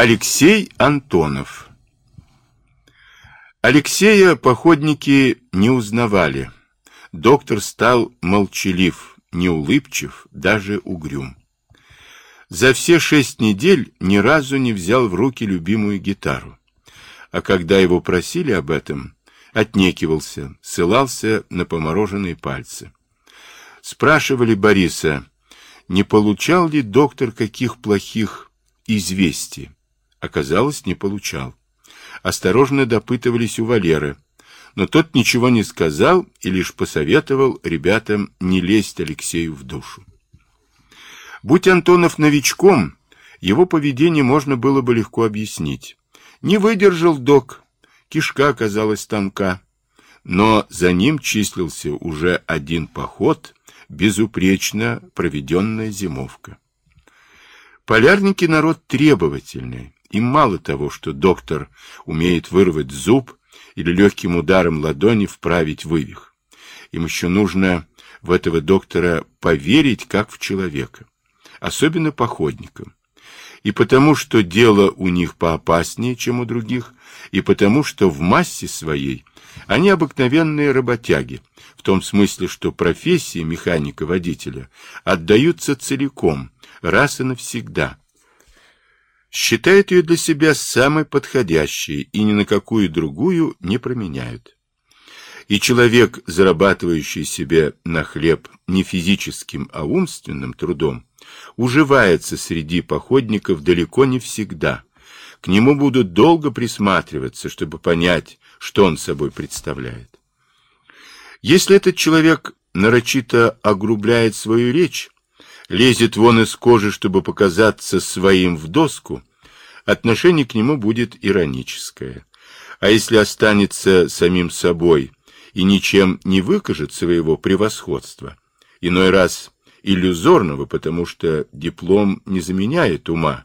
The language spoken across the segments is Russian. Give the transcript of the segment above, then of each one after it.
Алексей Антонов Алексея походники не узнавали. Доктор стал молчалив, неулыбчив, даже угрюм. За все шесть недель ни разу не взял в руки любимую гитару. А когда его просили об этом, отнекивался, ссылался на помороженные пальцы. Спрашивали Бориса, не получал ли доктор каких плохих известий. Оказалось, не получал. Осторожно допытывались у Валеры, но тот ничего не сказал и лишь посоветовал ребятам не лезть Алексею в душу. Будь Антонов новичком, его поведение можно было бы легко объяснить. Не выдержал док, кишка оказалась тонка, но за ним числился уже один поход, безупречно проведенная зимовка. Полярники народ требовательный, им мало того, что доктор умеет вырвать зуб или легким ударом ладони вправить вывих. Им еще нужно в этого доктора поверить, как в человека, особенно походникам. И потому, что дело у них поопаснее, чем у других, и потому, что в массе своей они обыкновенные работяги, в том смысле, что профессии механика-водителя отдаются целиком, раз и навсегда. Считают ее для себя самой подходящей и ни на какую другую не променяют. И человек, зарабатывающий себе на хлеб не физическим, а умственным трудом, уживается среди походников далеко не всегда. К нему будут долго присматриваться, чтобы понять, что он собой представляет. Если этот человек нарочито огрубляет свою речь, лезет вон из кожи, чтобы показаться своим в доску, отношение к нему будет ироническое. А если останется самим собой и ничем не выкажет своего превосходства, иной раз иллюзорного, потому что диплом не заменяет ума,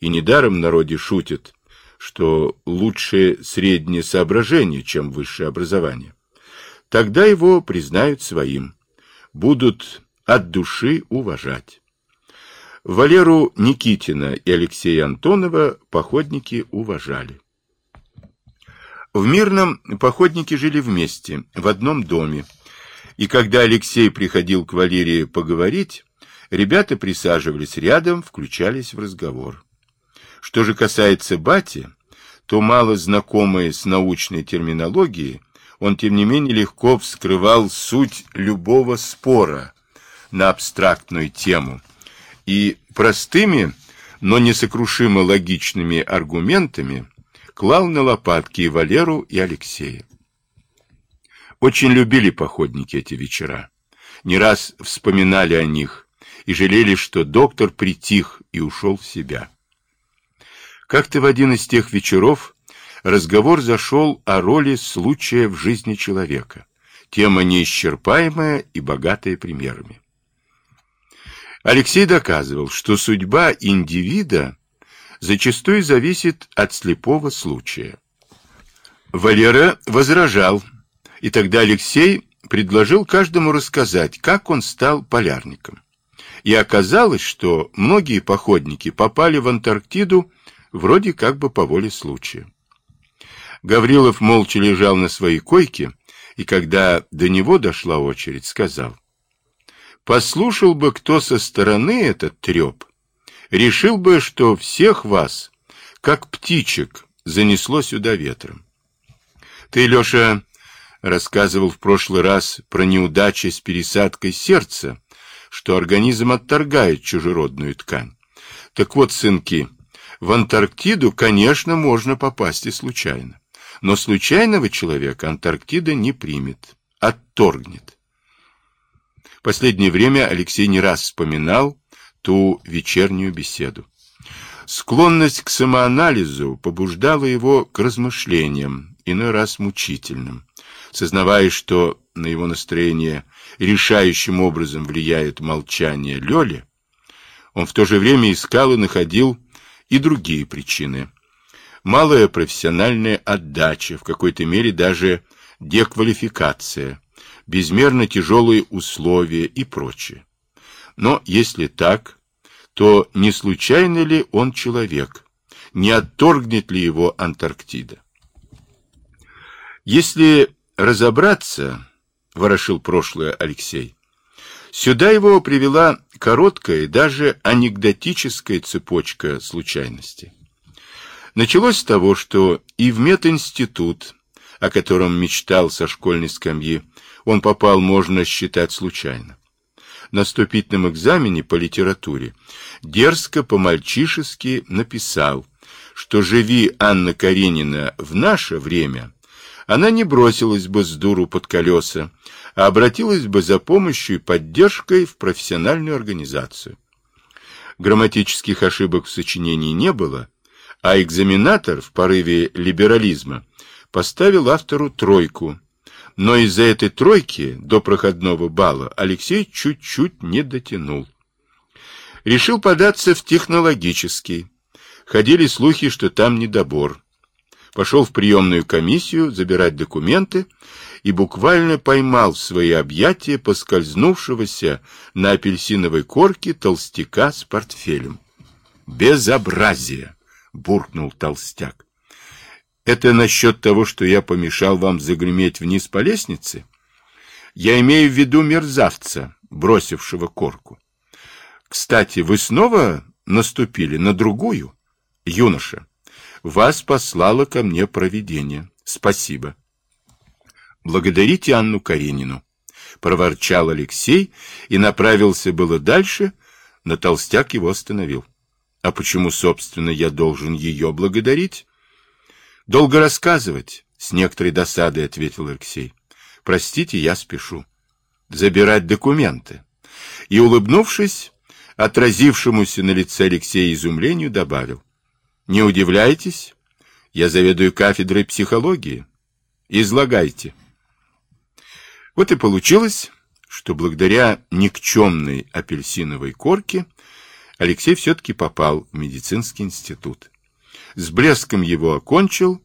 и недаром в народе шутят, что лучше среднее соображение, чем высшее образование. Тогда его признают своим, будут от души уважать. Валеру Никитина и Алексея Антонова походники уважали. В Мирном походники жили вместе, в одном доме, и когда Алексей приходил к Валерии поговорить, ребята присаживались рядом, включались в разговор. Что же касается Бати, то мало знакомый с научной терминологией, он, тем не менее, легко вскрывал суть любого спора на абстрактную тему и простыми, но несокрушимо логичными аргументами клал на лопатки и Валеру, и Алексея. Очень любили походники эти вечера. Не раз вспоминали о них и жалели, что доктор притих и ушел в себя. Как-то в один из тех вечеров разговор зашел о роли случая в жизни человека. Тема неисчерпаемая и богатая примерами. Алексей доказывал, что судьба индивида зачастую зависит от слепого случая. Валера возражал, и тогда Алексей предложил каждому рассказать, как он стал полярником. И оказалось, что многие походники попали в Антарктиду вроде как бы по воле случая. Гаврилов молча лежал на своей койке, и когда до него дошла очередь, сказал, «Послушал бы кто со стороны этот треп, решил бы, что всех вас, как птичек, занесло сюда ветром. Ты, Леша, рассказывал в прошлый раз про неудачи с пересадкой сердца, что организм отторгает чужеродную ткань. Так вот, сынки, в Антарктиду, конечно, можно попасть и случайно. Но случайного человека Антарктида не примет, отторгнет. Последнее время Алексей не раз вспоминал ту вечернюю беседу. Склонность к самоанализу побуждала его к размышлениям, иной раз мучительным. Сознавая, что на его настроение решающим образом влияет молчание Лёли, он в то же время искал и находил и другие причины малая профессиональная отдача, в какой-то мере даже деквалификация, безмерно тяжелые условия и прочее. Но если так, то не случайно ли он человек, не отторгнет ли его Антарктида. Если разобраться, ворошил прошлое Алексей, сюда его привела короткая, даже анекдотическая цепочка случайностей. Началось с того, что и в мединститут, о котором мечтал со школьной скамьи, он попал, можно считать, случайно. На вступительном экзамене по литературе дерзко по-мальчишески написал, что живи Анна Каренина в наше время, она не бросилась бы с дуру под колеса, а обратилась бы за помощью и поддержкой в профессиональную организацию. Грамматических ошибок в сочинении не было, а экзаменатор в порыве либерализма поставил автору тройку. Но из-за этой тройки до проходного балла Алексей чуть-чуть не дотянул. Решил податься в технологический. Ходили слухи, что там недобор. Пошел в приемную комиссию забирать документы и буквально поймал в свои объятия поскользнувшегося на апельсиновой корке толстяка с портфелем. Безобразие! буркнул толстяк. Это насчет того, что я помешал вам загреметь вниз по лестнице? Я имею в виду мерзавца, бросившего корку. Кстати, вы снова наступили на другую? Юноша, вас послало ко мне провидение. Спасибо. Благодарите Анну Каренину. Проворчал Алексей и направился было дальше, но толстяк его остановил. А почему, собственно, я должен ее благодарить? Долго рассказывать, с некоторой досадой ответил Алексей. Простите, я спешу. Забирать документы. И, улыбнувшись, отразившемуся на лице Алексея изумлению, добавил. Не удивляйтесь, я заведую кафедрой психологии. Излагайте. Вот и получилось, что благодаря никчемной апельсиновой корке Алексей все-таки попал в медицинский институт. С блеском его окончил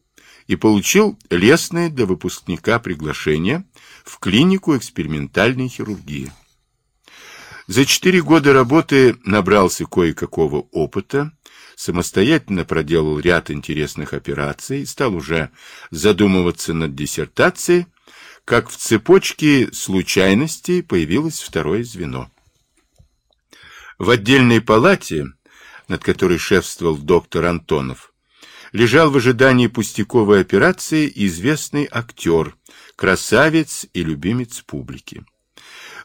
и получил лестное для выпускника приглашение в клинику экспериментальной хирургии. За четыре года работы набрался кое-какого опыта, самостоятельно проделал ряд интересных операций, стал уже задумываться над диссертацией, как в цепочке случайностей появилось второе звено. В отдельной палате, над которой шефствовал доктор Антонов, лежал в ожидании пустяковой операции известный актер, красавец и любимец публики.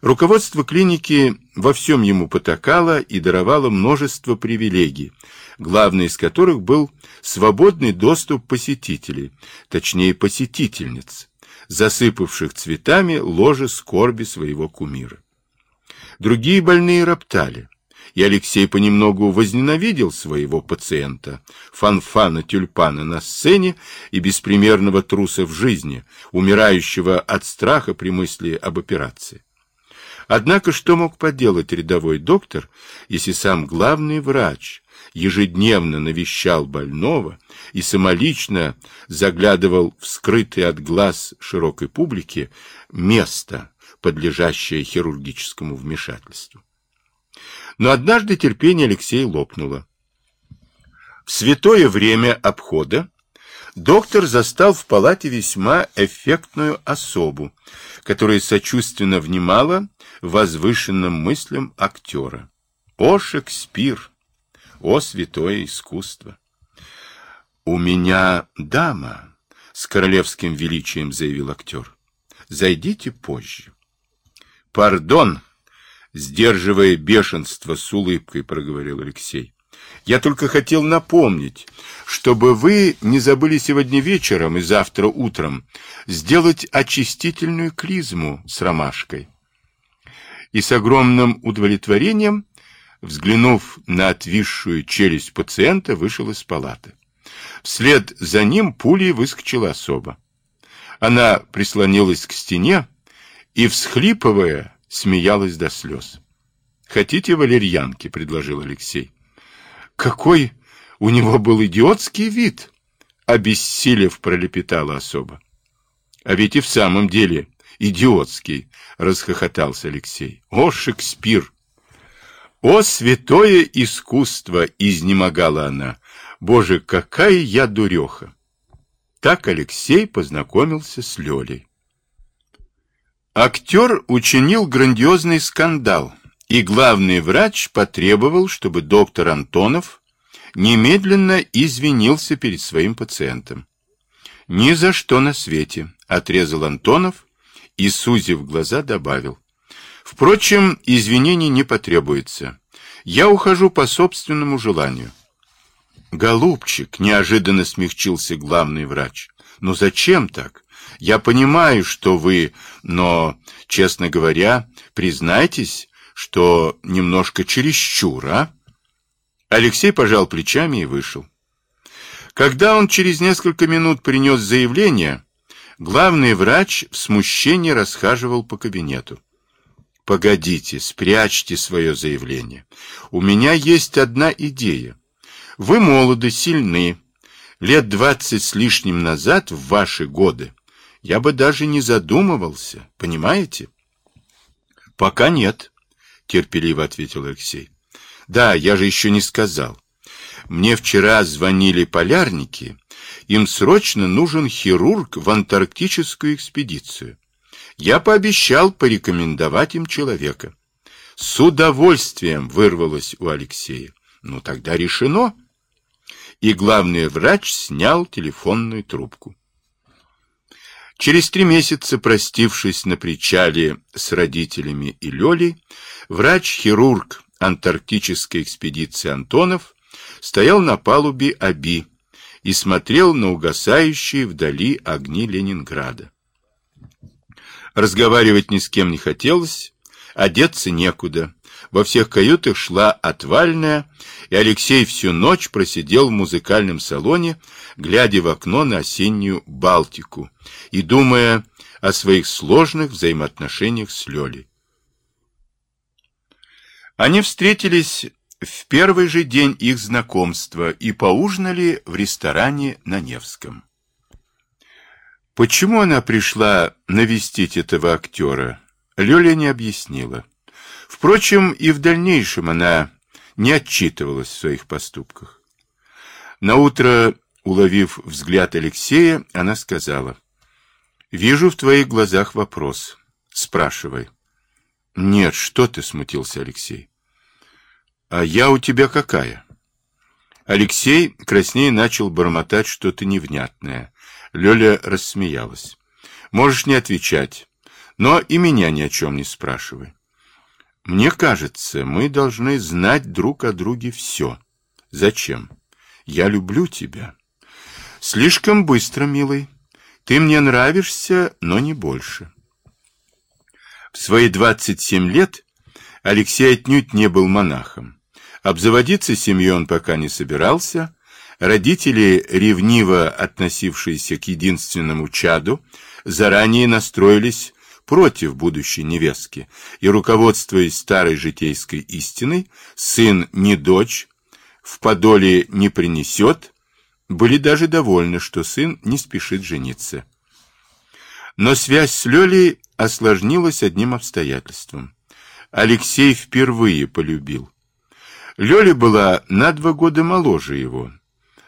Руководство клиники во всем ему потакало и даровало множество привилегий, главный из которых был свободный доступ посетителей, точнее посетительниц, засыпавших цветами ложе скорби своего кумира. Другие больные роптали и Алексей понемногу возненавидел своего пациента, фанфана-тюльпана на сцене и беспримерного труса в жизни, умирающего от страха при мысли об операции. Однако что мог поделать рядовой доктор, если сам главный врач ежедневно навещал больного и самолично заглядывал в скрытое от глаз широкой публики место, подлежащее хирургическому вмешательству? Но однажды терпение Алексея лопнуло. В святое время обхода доктор застал в палате весьма эффектную особу, которая сочувственно внимала возвышенным мыслям актера. О, Шекспир! О, святое искусство! «У меня дама», — с королевским величием заявил актер. «Зайдите позже». «Пардон», Сдерживая бешенство, с улыбкой проговорил Алексей. Я только хотел напомнить, чтобы вы не забыли сегодня вечером и завтра утром сделать очистительную клизму с ромашкой. И с огромным удовлетворением, взглянув на отвисшую челюсть пациента, вышел из палаты. Вслед за ним пулей выскочила особа. Она прислонилась к стене и, всхлипывая, смеялась до слез. «Хотите валерьянки?» — предложил Алексей. «Какой у него был идиотский вид!» — обессилев пролепетала особо. «А ведь и в самом деле идиотский!» — расхохотался Алексей. «О, Шекспир!» «О, святое искусство!» — изнемогала она. Боже, какая я дуреха! Так Алексей познакомился с Лёлей. Актер учинил грандиозный скандал, и главный врач потребовал, чтобы доктор Антонов немедленно извинился перед своим пациентом. «Ни за что на свете», — отрезал Антонов и, сузив глаза, добавил. «Впрочем, извинений не потребуется. Я ухожу по собственному желанию». «Голубчик», — неожиданно смягчился главный врач, — «ну зачем так? Я понимаю, что вы, но, честно говоря, признайтесь, что немножко чересчур, а?» Алексей пожал плечами и вышел. Когда он через несколько минут принес заявление, главный врач в смущении расхаживал по кабинету. «Погодите, спрячьте свое заявление. У меня есть одна идея. Вы молоды, сильны. Лет двадцать с лишним назад, в ваши годы, я бы даже не задумывался, понимаете? Пока нет, терпеливо ответил Алексей. Да, я же еще не сказал. Мне вчера звонили полярники. Им срочно нужен хирург в антарктическую экспедицию. Я пообещал порекомендовать им человека. С удовольствием вырвалось у Алексея. Ну, тогда решено и главный врач снял телефонную трубку. Через три месяца, простившись на причале с родителями и Лёлей, врач-хирург антарктической экспедиции Антонов стоял на палубе Аби и смотрел на угасающие вдали огни Ленинграда. Разговаривать ни с кем не хотелось, одеться некуда, во всех каютах шла отвальная, и Алексей всю ночь просидел в музыкальном салоне, глядя в окно на осеннюю Балтику и думая о своих сложных взаимоотношениях с Лёлей. Они встретились в первый же день их знакомства и поужинали в ресторане на Невском. Почему она пришла навестить этого актера, Лёля не объяснила. Впрочем, и в дальнейшем она не отчитывалась в своих поступках. Наутро, уловив взгляд Алексея, она сказала, «Вижу в твоих глазах вопрос. Спрашивай». «Нет, что ты?» — смутился Алексей. «А я у тебя какая?» Алексей краснее начал бормотать что-то невнятное. Лёля рассмеялась. «Можешь не отвечать, но и меня ни о чем не спрашивай». Мне кажется, мы должны знать друг о друге все. Зачем? Я люблю тебя. Слишком быстро, милый. Ты мне нравишься, но не больше. В свои 27 лет Алексей отнюдь не был монахом. Обзаводиться семьей он пока не собирался. Родители, ревниво относившиеся к единственному чаду, заранее настроились против будущей невестки, и, руководствуясь старой житейской истиной, сын не дочь, в подоле не принесет, были даже довольны, что сын не спешит жениться. Но связь с Лёлей осложнилась одним обстоятельством. Алексей впервые полюбил. Лёля была на два года моложе его,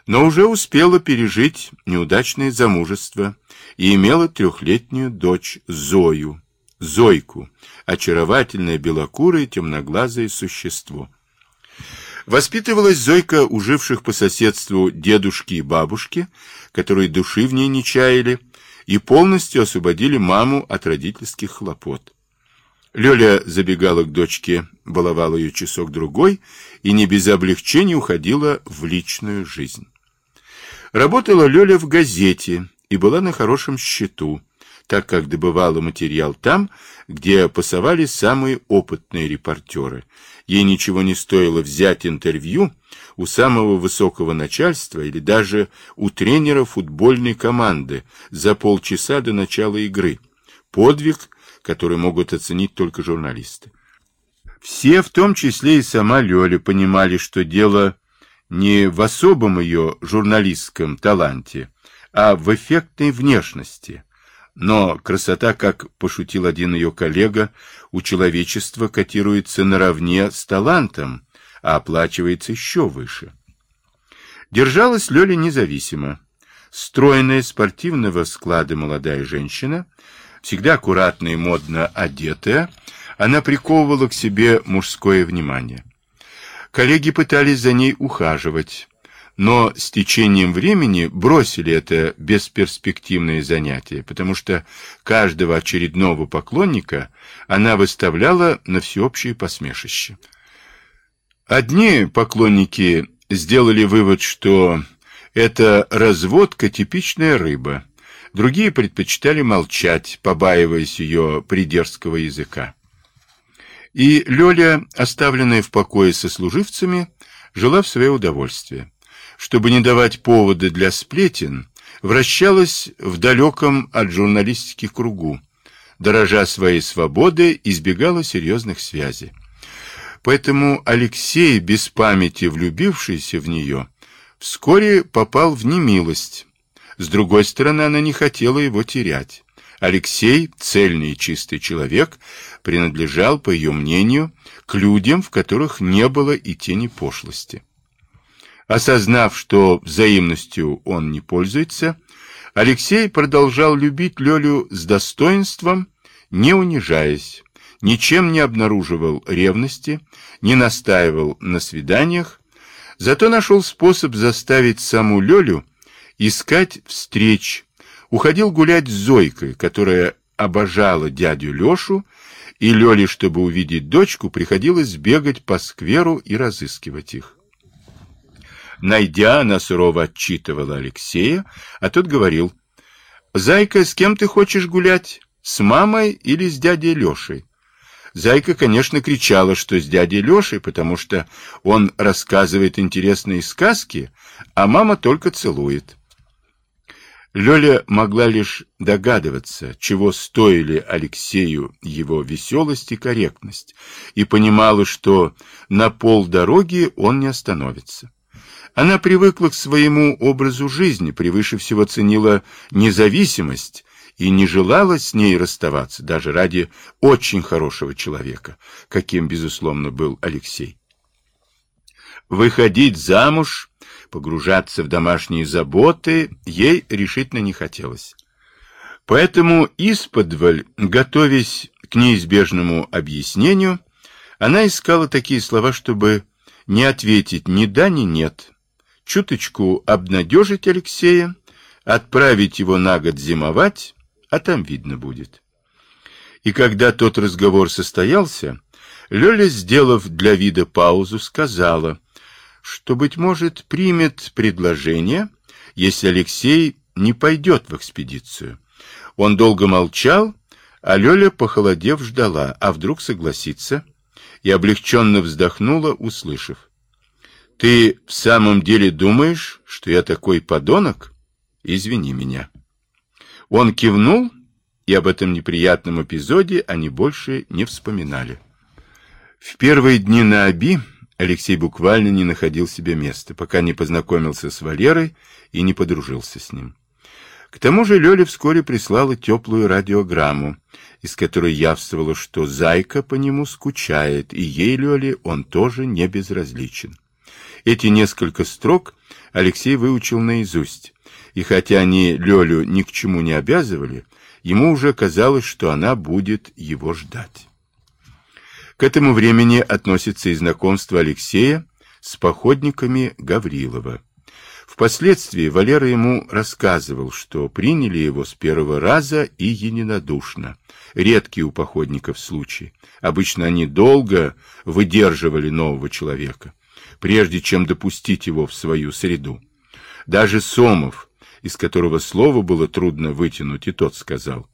но уже успела пережить неудачное замужество и имела трехлетнюю дочь Зою, Зойку, очаровательное белокурое темноглазое существо. Воспитывалась Зойка у живших по соседству дедушки и бабушки, которые души в ней не чаяли, и полностью освободили маму от родительских хлопот. Лёля забегала к дочке, баловала ее часок-другой и не без облегчения уходила в личную жизнь. Работала Лёля в газете и была на хорошем счету, так как добывала материал там, где пасовали самые опытные репортеры. Ей ничего не стоило взять интервью у самого высокого начальства или даже у тренера футбольной команды за полчаса до начала игры. Подвиг, который могут оценить только журналисты. Все, в том числе и сама Лёля, понимали, что дело не в особом ее журналистском таланте, а в эффектной внешности. Но красота, как пошутил один ее коллега, у человечества котируется наравне с талантом, а оплачивается еще выше. Держалась Лёля независимо. Стройная, спортивного склада молодая женщина, всегда аккуратно и модно одетая, она приковывала к себе мужское внимание. Коллеги пытались за ней ухаживать, но с течением времени бросили это бесперспективное занятие, потому что каждого очередного поклонника она выставляла на всеобщее посмешище. Одни поклонники сделали вывод, что это разводка типичная рыба, другие предпочитали молчать, побаиваясь ее придерзкого языка. И Лёля, оставленная в покое со служивцами, жила в свое удовольствие чтобы не давать поводы для сплетен, вращалась в далеком от журналистики кругу, дорожа своей свободой, избегала серьезных связей. Поэтому Алексей, без памяти влюбившийся в нее, вскоре попал в немилость. С другой стороны, она не хотела его терять. Алексей, цельный и чистый человек, принадлежал, по ее мнению, к людям, в которых не было и тени пошлости. Осознав, что взаимностью он не пользуется, Алексей продолжал любить Лёлю с достоинством, не унижаясь, ничем не обнаруживал ревности, не настаивал на свиданиях, зато нашел способ заставить саму Лёлю искать встреч, уходил гулять с Зойкой, которая обожала дядю Лёшу, и Лёле, чтобы увидеть дочку, приходилось бегать по скверу и разыскивать их. Найдя, она сурово отчитывала Алексея, а тот говорил, «Зайка, с кем ты хочешь гулять? С мамой или с дядей Лешей?» Зайка, конечно, кричала, что с дядей Лешей, потому что он рассказывает интересные сказки, а мама только целует. Лёля могла лишь догадываться, чего стоили Алексею его веселость и корректность, и понимала, что на полдороги он не остановится. Она привыкла к своему образу жизни, превыше всего ценила независимость и не желала с ней расставаться, даже ради очень хорошего человека, каким, безусловно, был Алексей. Выходить замуж, погружаться в домашние заботы ей решительно не хотелось. Поэтому исподволь, готовясь к неизбежному объяснению, она искала такие слова, чтобы не ответить ни да, ни нет, чуточку обнадежить Алексея, отправить его на год зимовать, а там видно будет. И когда тот разговор состоялся, Лёля, сделав для вида паузу, сказала, что, быть может, примет предложение, если Алексей не пойдет в экспедицию. Он долго молчал, а Лёля, похолодев, ждала, а вдруг согласится, и облегченно вздохнула, услышав. Ты в самом деле думаешь, что я такой подонок? Извини меня. Он кивнул, и об этом неприятном эпизоде они больше не вспоминали. В первые дни на Оби Алексей буквально не находил себе места, пока не познакомился с Валерой и не подружился с ним. К тому же Лёля вскоре прислала теплую радиограмму, из которой явствовало, что Зайка по нему скучает, и ей, Лёле, он тоже не безразличен. Эти несколько строк Алексей выучил наизусть, и хотя они Лёлю ни к чему не обязывали, ему уже казалось, что она будет его ждать. К этому времени относится и знакомство Алексея с походниками Гаврилова. Впоследствии Валера ему рассказывал, что приняли его с первого раза и единодушно. Редкий у походников случай. Обычно они долго выдерживали нового человека прежде чем допустить его в свою среду. Даже Сомов, из которого слово было трудно вытянуть, и тот сказал,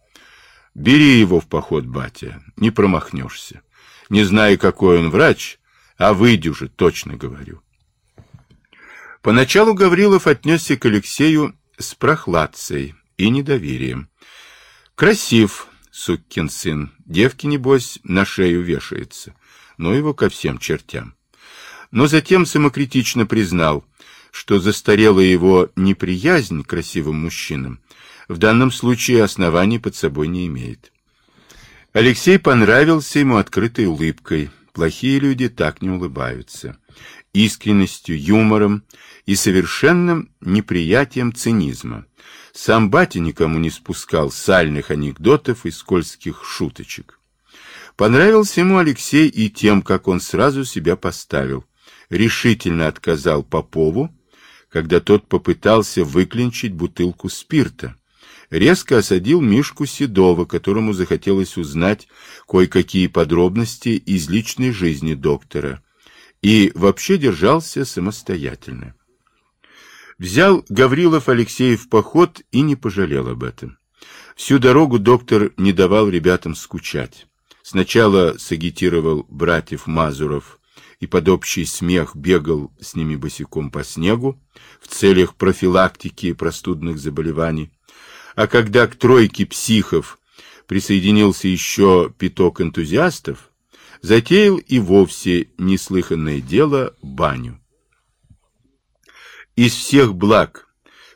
«Бери его в поход, батя, не промахнешься. Не знаю, какой он врач, а выйдю точно говорю». Поначалу Гаврилов отнесся к Алексею с прохладцей и недоверием. «Красив, сукин сын, девки, небось, на шею вешается, но его ко всем чертям но затем самокритично признал, что застарела его неприязнь к красивым мужчинам в данном случае оснований под собой не имеет. Алексей понравился ему открытой улыбкой. Плохие люди так не улыбаются. Искренностью, юмором и совершенным неприятием цинизма. Сам батя никому не спускал сальных анекдотов и скользких шуточек. Понравился ему Алексей и тем, как он сразу себя поставил. Решительно отказал Попову, когда тот попытался выклинчить бутылку спирта. Резко осадил Мишку Седова, которому захотелось узнать кое-какие подробности из личной жизни доктора, и вообще держался самостоятельно. Взял Гаврилов Алексея в поход и не пожалел об этом. Всю дорогу доктор не давал ребятам скучать. Сначала сагитировал братьев Мазуров и под общий смех бегал с ними босиком по снегу в целях профилактики простудных заболеваний. А когда к тройке психов присоединился еще пяток энтузиастов, затеял и вовсе неслыханное дело баню. Из всех благ,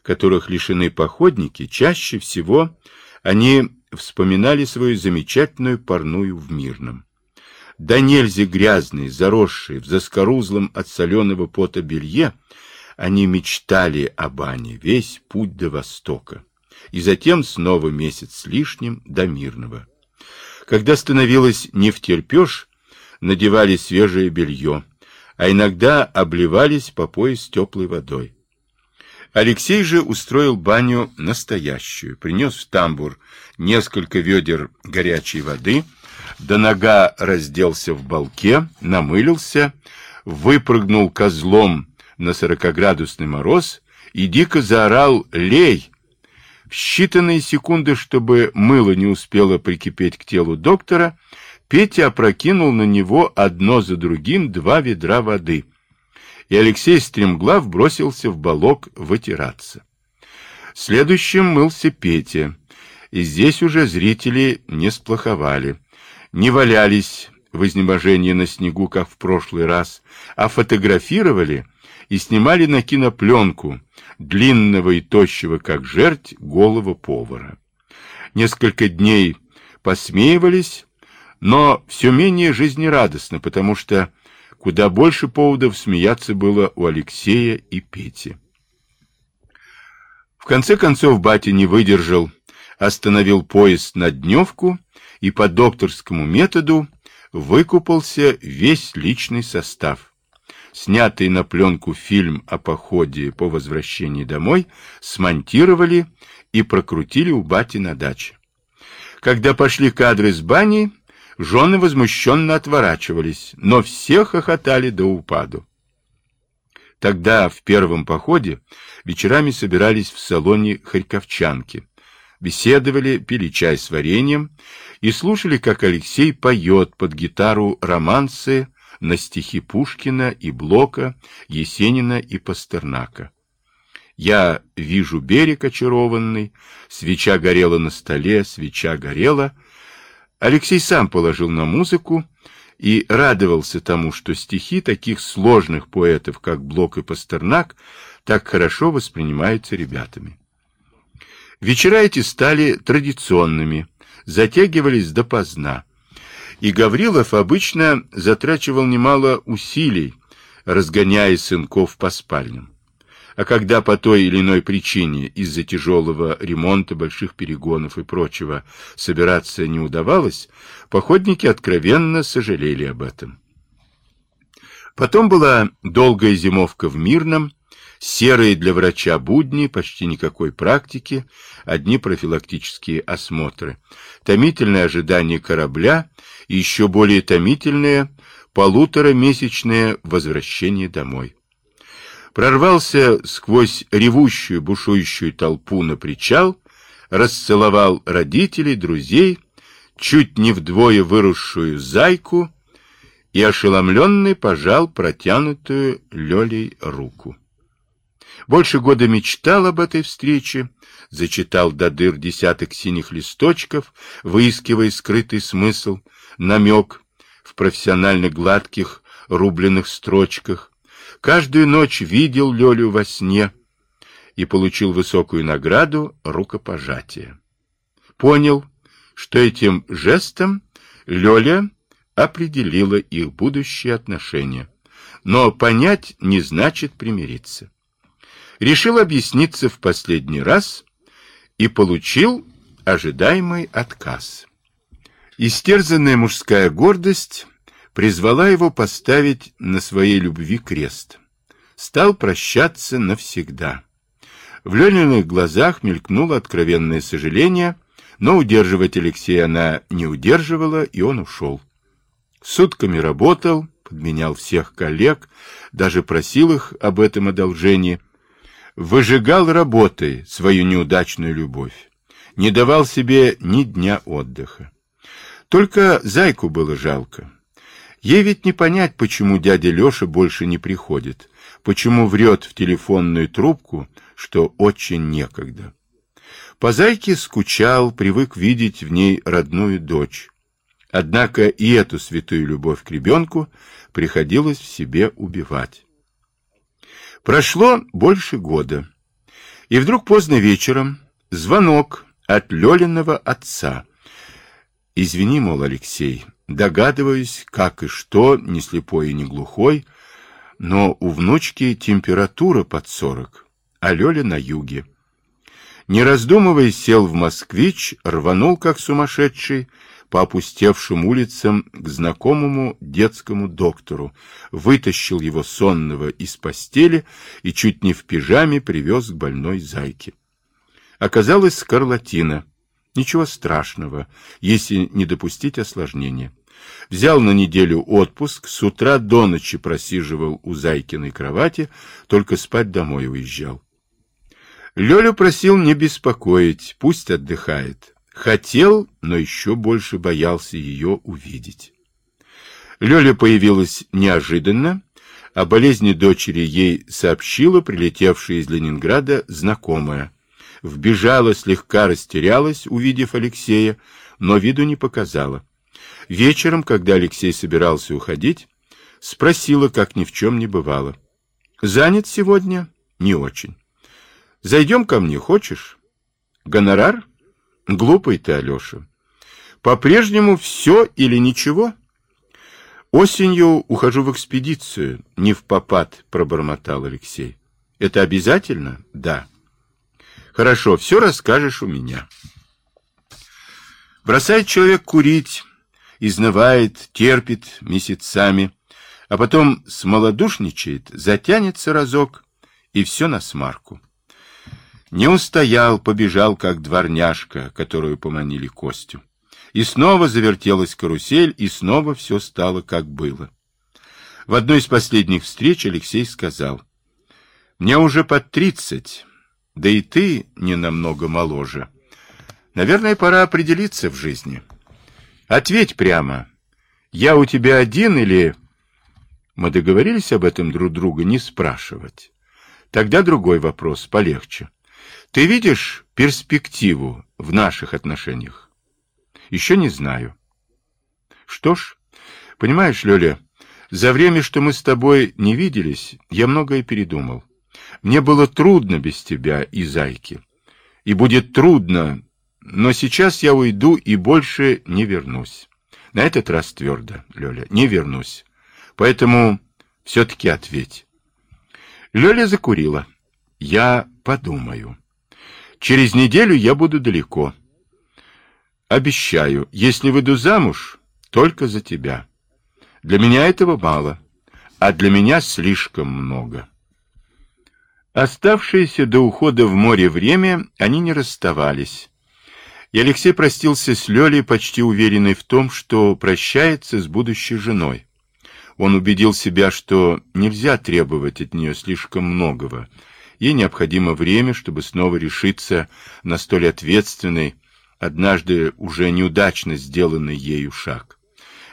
которых лишены походники, чаще всего они вспоминали свою замечательную парную в Мирном. Да нельзя грязные, заросшие, в заскорузлом от соленого пота белье, они мечтали о бане весь путь до Востока, и затем снова месяц с лишним до Мирного. Когда становилось не втерпешь, надевали свежее белье, а иногда обливались по пояс теплой водой. Алексей же устроил баню настоящую, принес в тамбур несколько ведер горячей воды, до нога разделся в балке, намылился, выпрыгнул козлом на сорокоградусный мороз и дико заорал «Лей!». В считанные секунды, чтобы мыло не успело прикипеть к телу доктора, Петя опрокинул на него одно за другим два ведра воды, и Алексей стремглав бросился в балок вытираться. Следующим мылся Петя, и здесь уже зрители не сплоховали, не валялись в изнеможении на снегу, как в прошлый раз, а фотографировали и снимали на кинопленку длинного и тощего, как жерть, голову повара. Несколько дней посмеивались, но все менее жизнерадостно, потому что куда больше поводов смеяться было у Алексея и Пети. В конце концов батя не выдержал, остановил поезд на дневку и по докторскому методу выкупался весь личный состав. Снятый на пленку фильм о походе по возвращении домой смонтировали и прокрутили у бати на даче. Когда пошли кадры с бани, Жены возмущенно отворачивались, но все хохотали до упаду. Тогда, в первом походе, вечерами собирались в салоне Харьковчанки, беседовали, пили чай с вареньем и слушали, как Алексей поет под гитару романсы на стихи Пушкина и Блока, Есенина и Пастернака. Я вижу берег очарованный, свеча горела на столе, свеча горела, Алексей сам положил на музыку и радовался тому, что стихи таких сложных поэтов, как Блок и Пастернак, так хорошо воспринимаются ребятами. Вечера эти стали традиционными, затягивались допоздна, и Гаврилов обычно затрачивал немало усилий, разгоняя сынков по спальням. А когда по той или иной причине, из-за тяжелого ремонта, больших перегонов и прочего, собираться не удавалось, походники откровенно сожалели об этом. Потом была долгая зимовка в Мирном, серые для врача будни, почти никакой практики, одни профилактические осмотры, томительное ожидание корабля и еще более томительное полуторамесячное возвращение домой прорвался сквозь ревущую, бушующую толпу на причал, расцеловал родителей, друзей, чуть не вдвое выросшую зайку и ошеломленный пожал протянутую Лёлей руку. Больше года мечтал об этой встрече, зачитал до дыр десяток синих листочков, выискивая скрытый смысл, намек в профессионально гладких рубленых строчках, Каждую ночь видел Лёлю во сне и получил высокую награду рукопожатия. Понял, что этим жестом Лёля определила их будущие отношения. Но понять не значит примириться. решил объясниться в последний раз и получил ожидаемый отказ. Истерзанная мужская гордость призвала его поставить на своей любви крест. Стал прощаться навсегда. В Лениных глазах мелькнуло откровенное сожаление, но удерживать Алексея она не удерживала, и он ушел. Сутками работал, подменял всех коллег, даже просил их об этом одолжении, выжигал работой свою неудачную любовь, не давал себе ни дня отдыха. Только зайку было жалко. Ей ведь не понять, почему дядя Леша больше не приходит, почему врет в телефонную трубку, что очень некогда. По зайке скучал, привык видеть в ней родную дочь. Однако и эту святую любовь к ребенку приходилось в себе убивать. Прошло больше года. И вдруг поздно вечером звонок от Лёлиного отца. «Извини, мол, Алексей, догадываюсь, как и что, не слепой и не глухой, но у внучки температура под сорок, а Лёля на юге. Не раздумывая, сел в москвич, рванул, как сумасшедший, по опустевшим улицам к знакомому детскому доктору, вытащил его сонного из постели и чуть не в пижаме привез к больной зайке. Оказалось скарлатина. Ничего страшного, если не допустить осложнения. Взял на неделю отпуск, с утра до ночи просиживал у Зайкиной кровати, только спать домой уезжал. Лёлю просил не беспокоить, пусть отдыхает. Хотел, но еще больше боялся ее увидеть. Лёля появилась неожиданно, о болезни дочери ей сообщила прилетевшая из Ленинграда знакомая. Вбежала, слегка растерялась, увидев Алексея, но виду не показала. Вечером, когда Алексей собирался уходить, спросила, как ни в чем не бывало. «Занят сегодня?» «Не очень». «Зайдем ко мне, хочешь?» «Гонорар?» «Глупый ты, Алеша. По-прежнему все или ничего?» «Осенью ухожу в экспедицию, не в попад», — пробормотал Алексей. «Это обязательно?» «Да». «Хорошо, все расскажешь у меня». Бросает человек курить, изнывает, терпит месяцами, а потом смолодушничает, затянется разок, и все на смарку. Не устоял, побежал, как дворняжка, которую поманили Костю. И снова завертелась карусель, и снова все стало, как было. В одной из последних встреч Алексей сказал, «Мне уже под тридцать, да и ты не намного моложе. Наверное, пора определиться в жизни». Ответь прямо. Я у тебя один или... Мы договорились об этом друг друга не спрашивать. Тогда другой вопрос, полегче. Ты видишь перспективу в наших отношениях? Еще не знаю. Что ж, понимаешь, Лёля, за время, что мы с тобой не виделись, я многое передумал. Мне было трудно без тебя и Зайки. И будет трудно но сейчас я уйду и больше не вернусь. На этот раз твердо, Лёля, не вернусь. Поэтому все-таки ответь. Лёля закурила. Я подумаю. Через неделю я буду далеко. Обещаю, если выйду замуж, только за тебя. Для меня этого мало, а для меня слишком много. Оставшееся до ухода в море время они не расставались. И Алексей простился с Лёлей, почти уверенный в том, что прощается с будущей женой. Он убедил себя, что нельзя требовать от нее слишком многого. Ей необходимо время, чтобы снова решиться на столь ответственный, однажды уже неудачно сделанный ею шаг.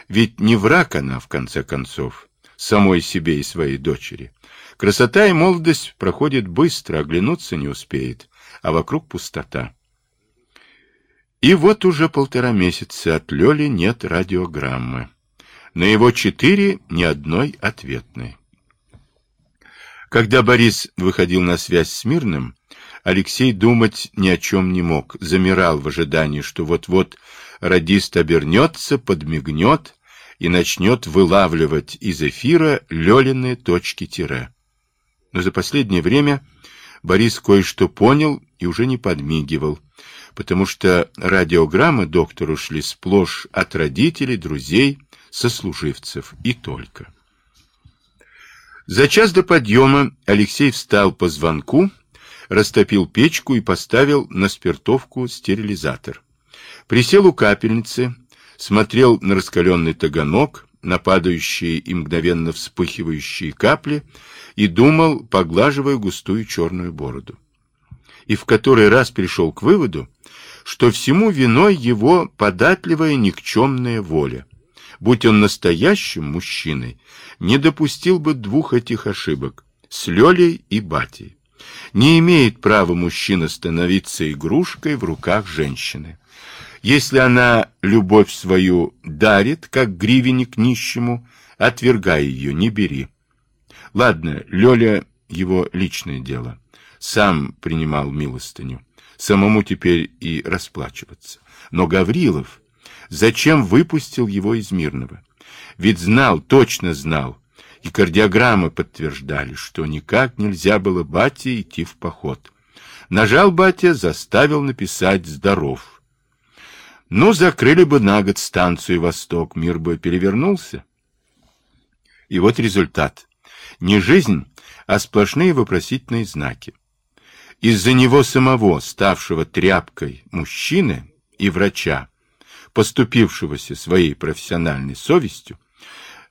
Ведь не враг она, в конце концов, самой себе и своей дочери. Красота и молодость проходят быстро, оглянуться не успеет, а вокруг пустота. И вот уже полтора месяца от Лёли нет радиограммы. На его четыре ни одной ответной. Когда Борис выходил на связь с Мирным, Алексей думать ни о чем не мог, замирал в ожидании, что вот-вот радист обернется, подмигнет и начнет вылавливать из эфира Лёлиные точки тире. Но за последнее время Борис кое-что понял и уже не подмигивал, потому что радиограммы доктору шли сплошь от родителей, друзей, сослуживцев и только. За час до подъема Алексей встал по звонку, растопил печку и поставил на спиртовку стерилизатор. Присел у капельницы, смотрел на раскаленный таганок, на падающие и мгновенно вспыхивающие капли и думал, поглаживая густую черную бороду. И в который раз пришел к выводу, что всему виной его податливая никчемная воля. Будь он настоящим мужчиной, не допустил бы двух этих ошибок с Лёлей и Батей. Не имеет права мужчина становиться игрушкой в руках женщины. Если она любовь свою дарит, как гривенник нищему, отвергай ее, не бери. Ладно, Лёля его личное дело. Сам принимал милостыню. Самому теперь и расплачиваться. Но Гаврилов зачем выпустил его из Мирного? Ведь знал, точно знал, и кардиограммы подтверждали, что никак нельзя было бате идти в поход. Нажал батя, заставил написать «здоров». Ну, закрыли бы на год станцию «Восток», мир бы перевернулся. И вот результат. Не жизнь, а сплошные вопросительные знаки. Из-за него самого, ставшего тряпкой мужчины и врача, поступившегося своей профессиональной совестью,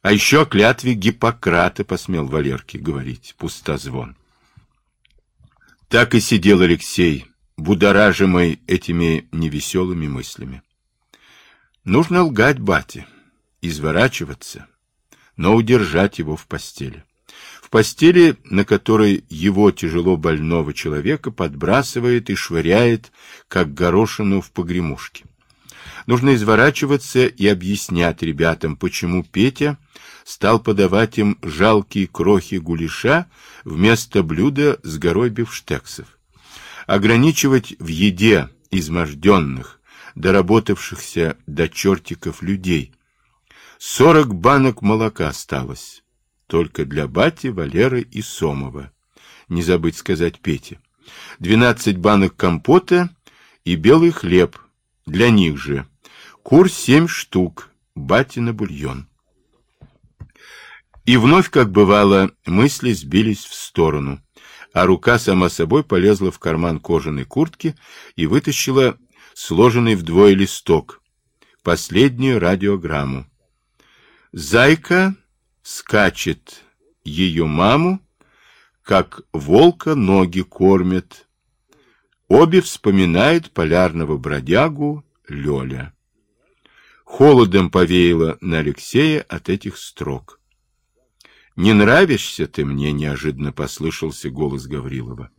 а еще о клятве Гиппократа посмел Валерке говорить, пустозвон. Так и сидел Алексей, будоражимый этими невеселыми мыслями. Нужно лгать бате, изворачиваться, но удержать его в постели. В постели, на которой его тяжело больного человека подбрасывает и швыряет, как горошину в погремушке. Нужно изворачиваться и объяснять ребятам, почему Петя стал подавать им жалкие крохи гуляша вместо блюда с горой бифштексов. Ограничивать в еде изможденных, доработавшихся до чертиков людей. Сорок банок молока осталось. Только для Бати, Валеры и Сомова. Не забыть сказать Пете. Двенадцать банок компота и белый хлеб. Для них же. Кур семь штук, батина бульон. И вновь, как бывало, мысли сбились в сторону, а рука сама собой полезла в карман кожаной куртки и вытащила сложенный вдвое листок, последнюю радиограмму. Зайка скачет ее маму, как волка ноги кормит. Обе вспоминают полярного бродягу Лёля. Холодом повеяло на Алексея от этих строк. «Не нравишься ты мне?» — неожиданно послышался голос Гаврилова.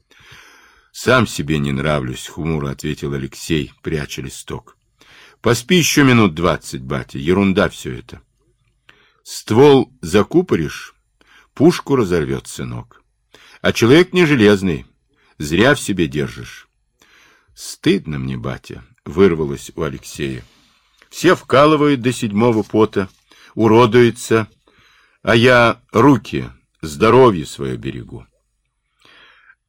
«Сам себе не нравлюсь», — хмуро ответил Алексей, пряча листок. «Поспи еще минут двадцать, батя, ерунда все это». «Ствол закупоришь, пушку разорвет, сынок. А человек не железный, зря в себе держишь». «Стыдно мне, батя», — вырвалось у Алексея. Все вкалывают до седьмого пота, уродуются, а я руки, здоровье свое берегу.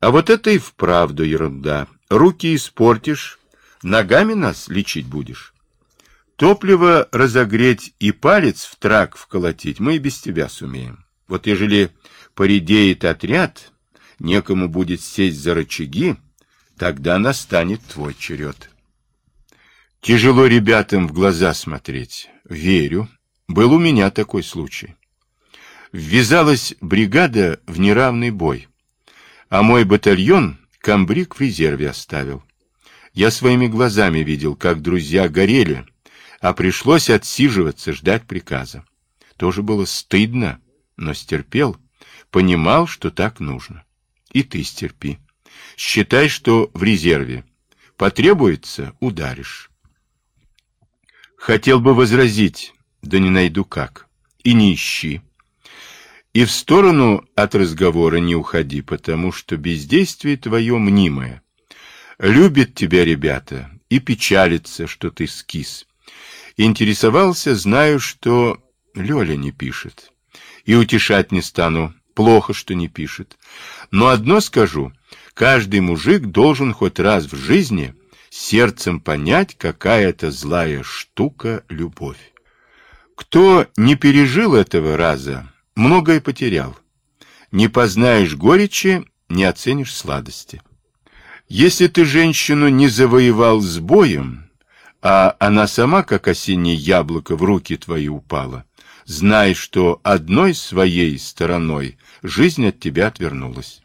А вот это и вправду ерунда. Руки испортишь, ногами нас лечить будешь. Топливо разогреть и палец в трак вколотить мы и без тебя сумеем. Вот ежели поредеет отряд, некому будет сесть за рычаги, тогда настанет твой черед. Тяжело ребятам в глаза смотреть. Верю. Был у меня такой случай. Ввязалась бригада в неравный бой. А мой батальон комбриг в резерве оставил. Я своими глазами видел, как друзья горели, а пришлось отсиживаться, ждать приказа. Тоже было стыдно, но стерпел, понимал, что так нужно. И ты стерпи. Считай, что в резерве. Потребуется — ударишь. Хотел бы возразить, да не найду как. И не ищи. И в сторону от разговора не уходи, потому что бездействие твое мнимое. Любят тебя ребята и печалится, что ты скис. Интересовался, знаю, что Лёля не пишет. И утешать не стану, плохо, что не пишет. Но одно скажу, Каждый мужик должен хоть раз в жизни сердцем понять, какая это злая штука любовь. Кто не пережил этого раза, многое потерял. Не познаешь горечи, не оценишь сладости. Если ты женщину не завоевал с боем, а она сама, как осеннее яблоко, в руки твои упала, знай, что одной своей стороной жизнь от тебя отвернулась.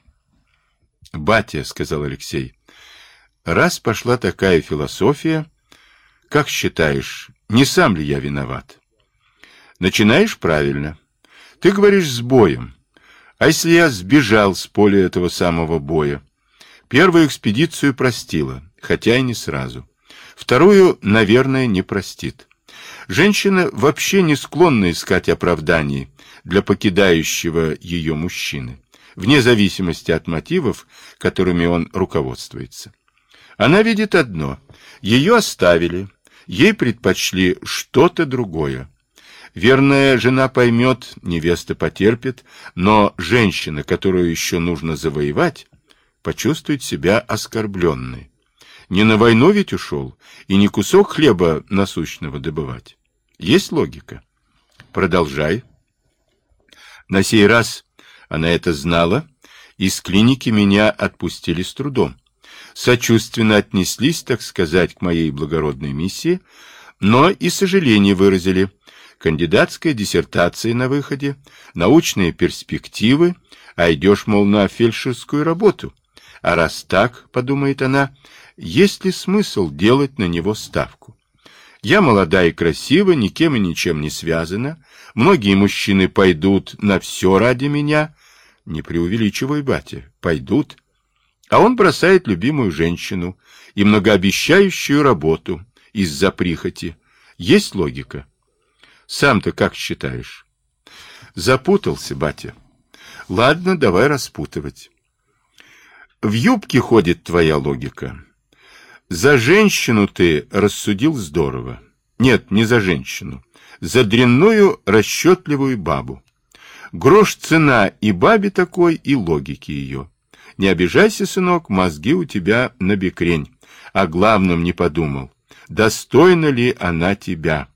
«Батя», — сказал Алексей, — «раз пошла такая философия, как считаешь, не сам ли я виноват?» «Начинаешь правильно. Ты говоришь с боем. А если я сбежал с поля этого самого боя? Первую экспедицию простила, хотя и не сразу. Вторую, наверное, не простит. Женщина вообще не склонна искать оправданий для покидающего ее мужчины, вне зависимости от мотивов, которыми он руководствуется. Она видит одно – ее оставили, ей предпочли что-то другое. Верная жена поймет, невеста потерпит, но женщина, которую еще нужно завоевать, почувствует себя оскорбленной. Не на войну ведь ушел, и не кусок хлеба насущного добывать. Есть логика? Продолжай. На сей раз она это знала, из клиники меня отпустили с трудом. Сочувственно отнеслись, так сказать, к моей благородной миссии, но и сожаление выразили. Кандидатская диссертация на выходе, научные перспективы, а идешь, мол, на фельдшерскую работу. А раз так, подумает она, есть ли смысл делать на него ставку? Я молода и красива, никем и ничем не связана. Многие мужчины пойдут на все ради меня. Не преувеличивай, батя, пойдут. А он бросает любимую женщину и многообещающую работу из-за прихоти. Есть логика? Сам-то как считаешь? Запутался, батя. Ладно, давай распутывать. В юбке ходит твоя логика. За женщину ты рассудил здорово. Нет, не за женщину. За дрянную расчетливую бабу. Грош цена и бабе такой, и логике ее. Не обижайся, сынок, мозги у тебя на бекрень. О главном не подумал. Достойна ли она тебя?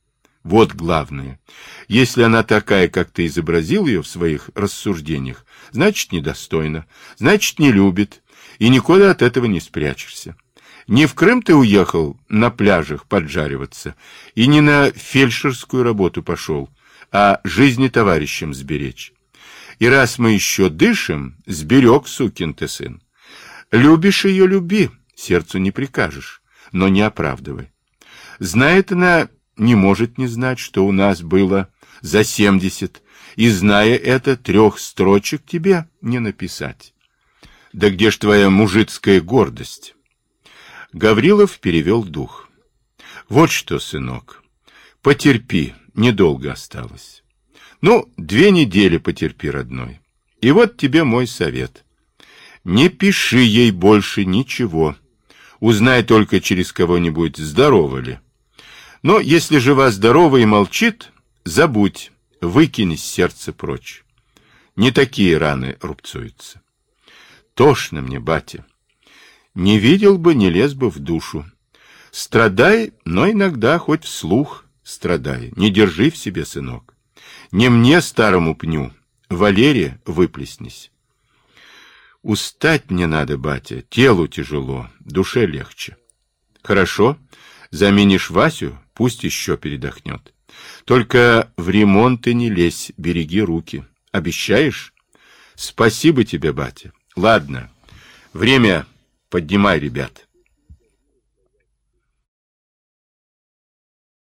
Вот главное. Если она такая, как ты изобразил ее в своих рассуждениях, значит, недостойна, значит, не любит, и никуда от этого не спрячешься. Не в Крым ты уехал на пляжах поджариваться, и не на фельдшерскую работу пошел, а жизни товарищам сберечь. И раз мы еще дышим, сберег, сукин ты сын. Любишь ее, люби, сердцу не прикажешь, но не оправдывай. Знает она, не может не знать, что у нас было за семьдесят, и, зная это, трех строчек тебе не написать. Да где ж твоя мужицкая гордость? Гаврилов перевел дух. Вот что, сынок, потерпи, недолго осталось. Ну, две недели потерпи, родной. И вот тебе мой совет. Не пиши ей больше ничего. Узнай только через кого-нибудь, здорова ли. Но если жива-здорова и молчит, забудь, выкинь из сердца прочь. Не такие раны рубцуются. Тошно мне, батя. Не видел бы, не лез бы в душу. Страдай, но иногда хоть вслух страдай. Не держи в себе, сынок. Не мне, старому пню, Валере выплеснись. Устать мне надо, батя, телу тяжело, душе легче. Хорошо, заменишь Васю, пусть еще передохнет. Только в ремонт ты не лезь, береги руки. Обещаешь? Спасибо тебе, батя. Ладно, время Поднимай, ребят.